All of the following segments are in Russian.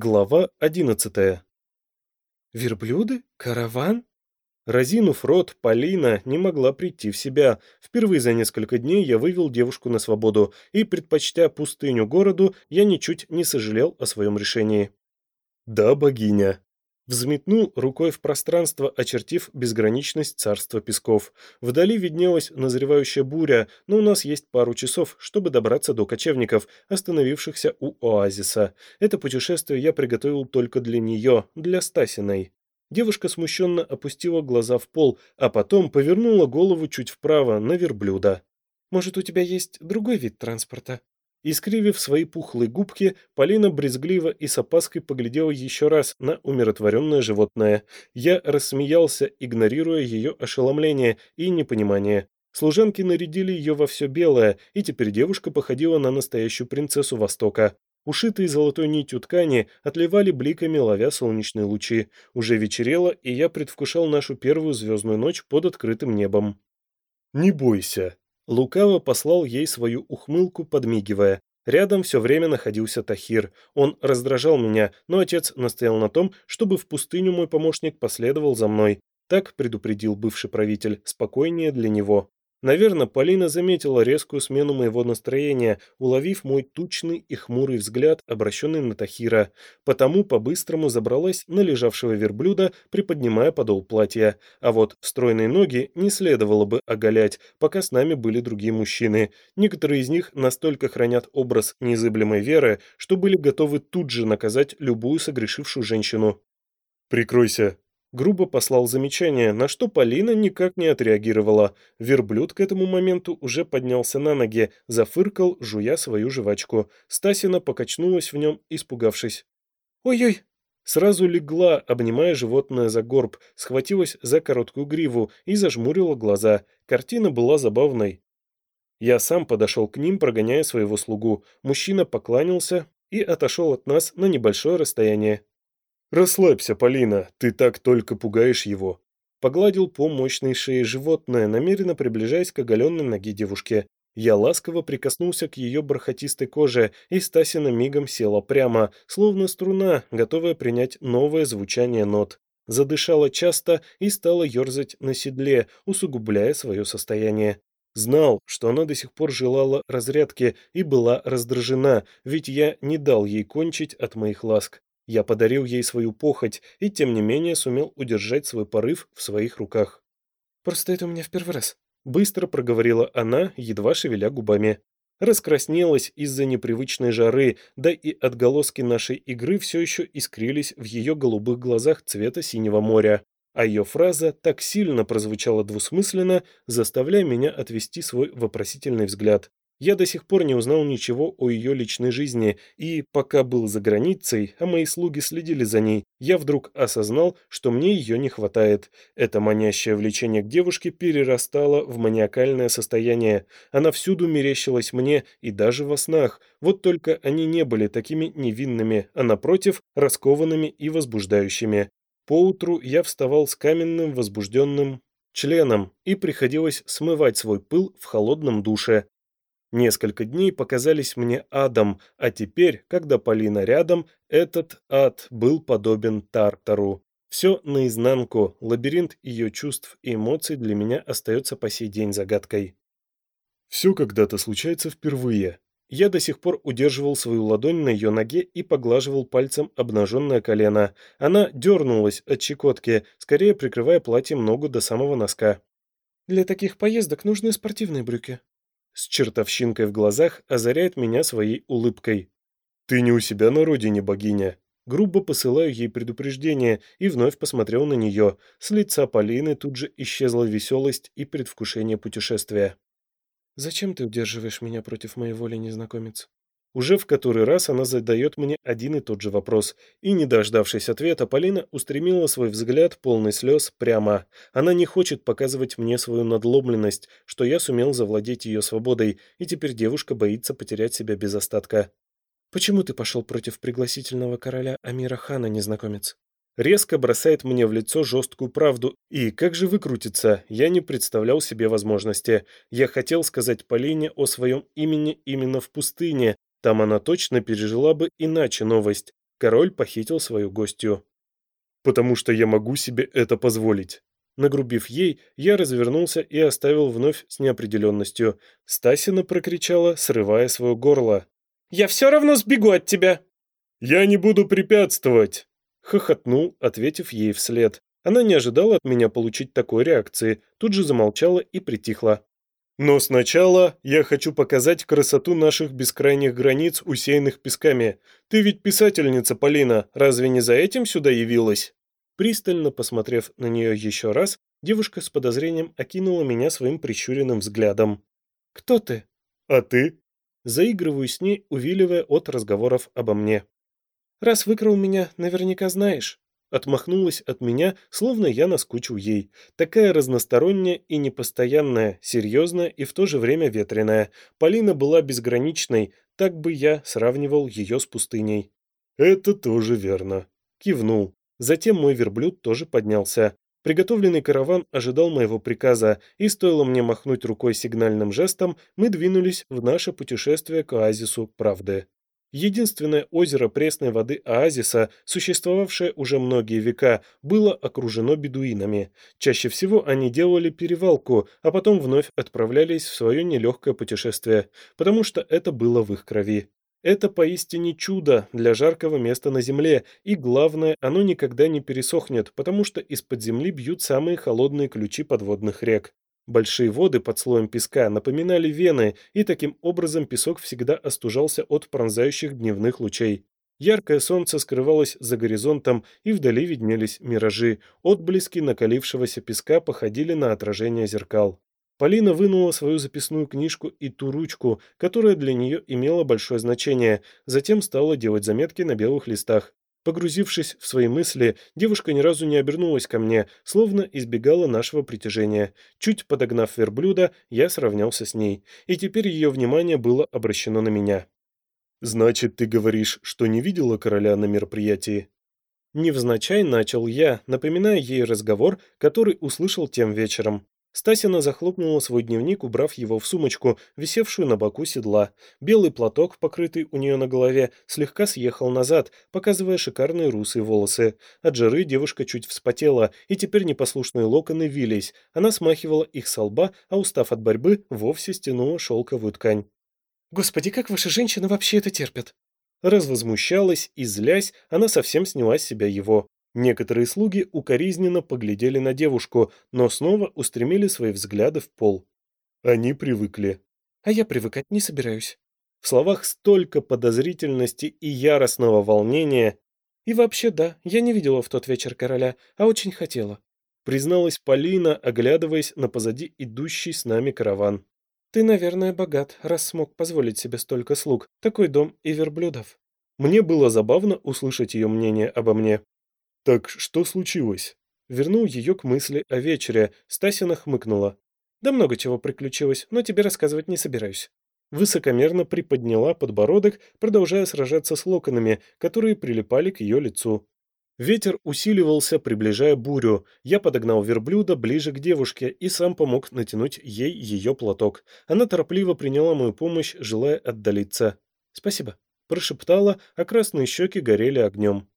Глава одиннадцатая. Верблюды? Караван? Разинув рот, Полина не могла прийти в себя. Впервые за несколько дней я вывел девушку на свободу, и, предпочтя пустыню городу, я ничуть не сожалел о своем решении. «Да, богиня», Взметнул рукой в пространство, очертив безграничность царства песков. Вдали виднелась назревающая буря, но у нас есть пару часов, чтобы добраться до кочевников, остановившихся у оазиса. Это путешествие я приготовил только для нее, для Стасиной. Девушка смущенно опустила глаза в пол, а потом повернула голову чуть вправо, на верблюда. «Может, у тебя есть другой вид транспорта?» Искривив свои пухлые губки, Полина брезгливо и с опаской поглядела еще раз на умиротворенное животное. Я рассмеялся, игнорируя ее ошеломление и непонимание. Служанки нарядили ее во все белое, и теперь девушка походила на настоящую принцессу Востока. Ушитые золотой нитью ткани отливали бликами, ловя солнечные лучи. Уже вечерело, и я предвкушал нашу первую звездную ночь под открытым небом. «Не бойся», Лукаво послал ей свою ухмылку, подмигивая. Рядом все время находился Тахир. Он раздражал меня, но отец настоял на том, чтобы в пустыню мой помощник последовал за мной. Так предупредил бывший правитель, спокойнее для него. Наверное, Полина заметила резкую смену моего настроения, уловив мой тучный и хмурый взгляд, обращенный на Тахира. Потому по-быстрому забралась на лежавшего верблюда, приподнимая подол платья. А вот стройные ноги не следовало бы оголять, пока с нами были другие мужчины. Некоторые из них настолько хранят образ незыблемой веры, что были готовы тут же наказать любую согрешившую женщину. «Прикройся», грубо послал замечание, на что Полина никак не отреагировала. Верблюд к этому моменту уже поднялся на ноги, зафыркал, жуя свою жвачку. Стасина покачнулась в нем, испугавшись. «Ой-ой!» Сразу легла, обнимая животное за горб, схватилась за короткую гриву и зажмурила глаза. Картина была забавной. Я сам подошел к ним, прогоняя своего слугу. Мужчина покланялся и отошел от нас на небольшое расстояние. «Расслабься, Полина, ты так только пугаешь его». Погладил по мощной шее животное, намеренно приближаясь к оголенной ноге девушки. Я ласково прикоснулся к ее бархатистой коже, и Стасина мигом села прямо, словно струна, готовая принять новое звучание нот. Задышала часто и стала ерзать на седле, усугубляя свое состояние. Знал, что она до сих пор желала разрядки и была раздражена, ведь я не дал ей кончить от моих ласк. Я подарил ей свою похоть и, тем не менее, сумел удержать свой порыв в своих руках. «Просто это у меня в первый раз», — быстро проговорила она, едва шевеля губами. Раскраснелась из-за непривычной жары, да и отголоски нашей игры все еще искрились в ее голубых глазах цвета синего моря. А ее фраза так сильно прозвучала двусмысленно, заставляя меня отвести свой вопросительный взгляд. Я до сих пор не узнал ничего о ее личной жизни, и пока был за границей, а мои слуги следили за ней, я вдруг осознал, что мне ее не хватает. Это манящее влечение к девушке перерастало в маниакальное состояние. Она всюду мерещилась мне, и даже во снах. Вот только они не были такими невинными, а напротив, раскованными и возбуждающими. Поутру я вставал с каменным возбужденным членом, и приходилось смывать свой пыл в холодном душе. Несколько дней показались мне адом, а теперь, когда Полина рядом, этот ад был подобен Тартару. Все наизнанку, лабиринт ее чувств и эмоций для меня остается по сей день загадкой. Все когда-то случается впервые. Я до сих пор удерживал свою ладонь на ее ноге и поглаживал пальцем обнаженное колено. Она дернулась от щекотки, скорее прикрывая платьем ногу до самого носка. «Для таких поездок нужны спортивные брюки», с чертовщинкой в глазах озаряет меня своей улыбкой. «Ты не у себя на родине, богиня!» Грубо посылаю ей предупреждение и вновь посмотрел на нее. С лица Полины тут же исчезла веселость и предвкушение путешествия. «Зачем ты удерживаешь меня против моей воли, незнакомец?» Уже в который раз она задает мне один и тот же вопрос, и, не дождавшись ответа, Полина устремила свой взгляд, полный слез, прямо. Она не хочет показывать мне свою надломленность, что я сумел завладеть ее свободой, и теперь девушка боится потерять себя без остатка. «Почему ты пошел против пригласительного короля Амира Хана, незнакомец?» резко бросает мне в лицо жесткую правду. И как же выкрутиться, я не представлял себе возможности. Я хотел сказать Полине о своем имени именно в пустыне, там она точно пережила бы иначе новость. король похитил свою гостью. «Потому что я могу себе это позволить». Нагрубив ей, я развернулся и оставил вновь с неопределенностью. Стасина прокричала, срывая свое горло. «Я все равно сбегу от тебя!» «Я не буду препятствовать!» Хохотнул, ответив ей вслед. Она не ожидала от меня получить такой реакции, тут же замолчала и притихла. Но сначала я хочу показать красоту наших бескрайних границ, усеянных песками. Ты ведь писательница, Полина, разве не за этим сюда явилась?» Пристально посмотрев на нее еще раз, девушка с подозрением окинула меня своим прищуренным взглядом. «Кто ты?» «А ты?» Заигрываю с ней, увиливая от разговоров обо мне. «Раз выкрал меня, наверняка знаешь». Отмахнулась от меня, словно я наскучил ей. Такая разносторонняя и непостоянная, серьезная и в то же время ветреная. Полина была безграничной, так бы я сравнивал ее с пустыней. «Это тоже верно», — кивнул. Затем мой верблюд тоже поднялся. Приготовленный караван ожидал моего приказа, и стоило мне махнуть рукой сигнальным жестом, мы двинулись в наше путешествие к оазису правды. Единственное озеро пресной воды оазиса, существовавшее уже многие века, было окружено бедуинами. Чаще всего они делали перевалку, а потом вновь отправлялись в свое нелегкое путешествие, потому что это было в их крови. Это поистине чудо для жаркого места на земле, и главное, оно никогда не пересохнет, потому что из-под земли бьют самые холодные ключи подводных рек. Большие воды под слоем песка напоминали вены, и таким образом песок всегда остужался от пронзающих дневных лучей. Яркое солнце скрывалось за горизонтом, и вдали виднелись миражи. Отблески накалившегося песка походили на отражение зеркал. Полина вынула свою записную книжку и ту ручку, которая для нее имела большое значение, затем стала делать заметки на белых листах. Погрузившись в свои мысли, девушка ни разу не обернулась ко мне, словно избегала нашего притяжения. Чуть подогнав верблюда, я сравнялся с ней, и теперь ее внимание было обращено на меня. «Значит, ты говоришь, что не видела короля на мероприятии?» Невзначай начал я, напоминая ей разговор, который услышал тем вечером. Стасина захлопнула свой дневник, убрав его в сумочку, висевшую на боку седла. Белый платок, покрытый у нее на голове, слегка съехал назад, показывая шикарные русые волосы. От жары девушка чуть вспотела, и теперь непослушные локоны вились. Она смахивала их со лба, а устав от борьбы, вовсе стянула шелковую ткань. «Господи, как ваши женщины вообще это терпят?» Развозмущалась и, злясь, она совсем сняла с себя его. Некоторые слуги укоризненно поглядели на девушку, но снова устремили свои взгляды в пол. Они привыкли. А я привыкать не собираюсь. В словах столько подозрительности и яростного волнения. И вообще, да, я не видела в тот вечер короля, а очень хотела. Призналась Полина, оглядываясь на позади идущий с нами караван. Ты, наверное, богат, раз смог позволить себе столько слуг, такой дом и верблюдов. Мне было забавно услышать ее мнение обо мне. «Так что случилось?» Вернул ее к мысли о вечере. Стасина хмыкнула. «Да много чего приключилось, но тебе рассказывать не собираюсь». Высокомерно приподняла подбородок, продолжая сражаться с локонами, которые прилипали к ее лицу. Ветер усиливался, приближая бурю. Я подогнал верблюда ближе к девушке и сам помог натянуть ей ее платок. Она торопливо приняла мою помощь, желая отдалиться. «Спасибо», – прошептала, а красные щеки горели огнем.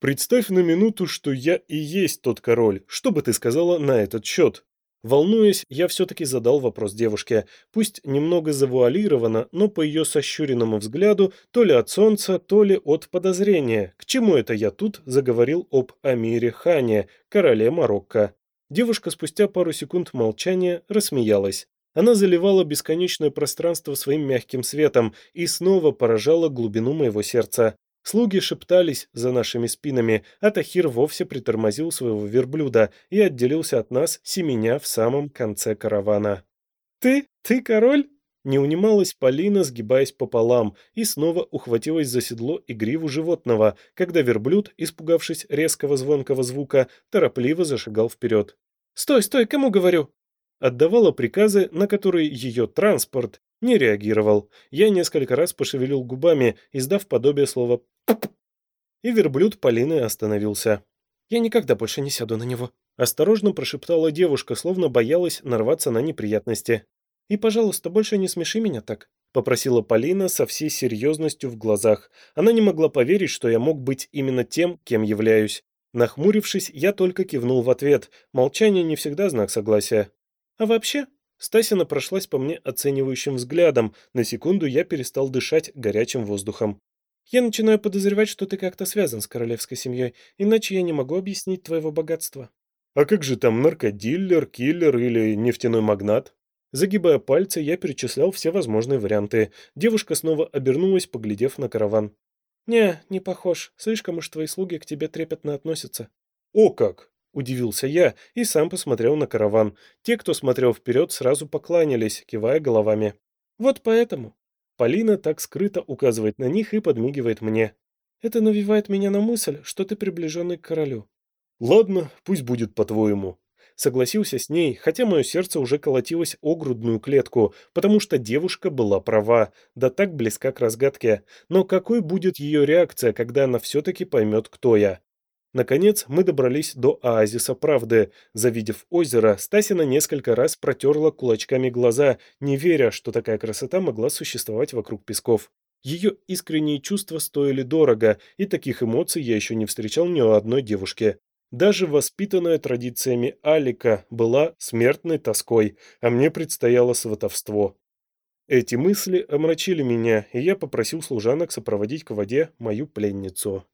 Представь на минуту, что я и есть тот король. Что бы ты сказала на этот счет? Волнуясь, я все-таки задал вопрос девушке, пусть немного завуалированно, но по ее сощуренному взгляду, то ли от солнца, то ли от подозрения. К чему это я тут заговорил об Амире Хане, короле Марокко? Девушка спустя пару секунд молчания рассмеялась. Она заливала бесконечное пространство своим мягким светом и снова поражала глубину моего сердца. Слуги шептались за нашими спинами, а Тахир вовсе притормозил своего верблюда и отделился от нас, семеня в самом конце каравана. «Ты? Ты король?» Не унималась Полина, сгибаясь пополам, и снова ухватилась за седло и гриву животного, когда верблюд, испугавшись резкого звонкого звука, торопливо зашагал вперед. «Стой, стой, кому говорю?» Отдавала приказы, на которые ее транспорт не реагировал. Я несколько раз пошевелил губами, издав подобие слова и верблюд Полины остановился. «Я никогда больше не сяду на него», – осторожно прошептала девушка, словно боялась нарваться на неприятности. И, пожалуйста, больше не смеши меня так», — попросила Полина со всей серьезностью в глазах. Она не могла поверить, что я мог быть именно тем, кем являюсь. Нахмурившись, я только кивнул в ответ. Молчание не всегда знак согласия. «А вообще...» Стасина прошлась по мне оценивающим взглядом. На секунду я перестал дышать горячим воздухом. «Я начинаю подозревать, что ты как-то связан с королевской семьей, иначе я не могу объяснить твоего богатства». «А как же там наркодиллер, киллер или нефтяной магнат?» Загибая пальцы, я перечислял все возможные варианты. Девушка снова обернулась, поглядев на караван. «Не, не похож. Слишком уж твои слуги к тебе трепетно относятся». «О как!» – удивился я и сам посмотрел на караван. Те, кто смотрел вперед, сразу покланялись, кивая головами. «Вот поэтому». Полина так скрыто указывает на них и подмигивает мне. «Это навевает меня на мысль, что ты приближенный к королю». «Ладно, пусть будет по-твоему», Согласился с ней, хотя мое сердце уже колотилось о грудную клетку, потому что девушка была права, да так близка к разгадке. Но какой будет ее реакция, когда она все-таки поймет, кто я? Наконец мы добрались до оазиса правды. Завидев озеро, Стасина несколько раз протерла кулачками глаза, не веря, что такая красота могла существовать вокруг песков. Ее искренние чувства стоили дорого, и таких эмоций я еще не встречал ни у одной девушки. Даже воспитанная традициями Алика была смертной тоской, а мне предстояло сватовство. Эти мысли омрачили меня, и я попросил служанок сопроводить к воде мою пленницу.